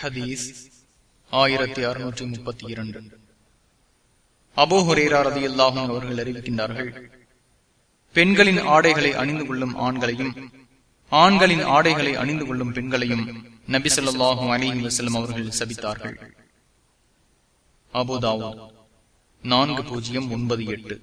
ஹதீஸ் ஆயிரத்தி அறுநூற்றி முப்பத்தி இரண்டு. அபோஹுரேரதி அல்லாஹும் அவர்கள் அறிவிக்கின்றார்கள் பெண்களின் ஆடைகளை அணிந்து கொள்ளும் ஆண்களையும் ஆண்களின் ஆடைகளை அணிந்து கொள்ளும் பெண்களையும் நபி சொல்லாஹும் அலிஹி வசலம் அவர்கள் சபித்தார்கள். அபுதாவோ நான்கு பூஜ்ஜியம் ஒன்பது எட்டு.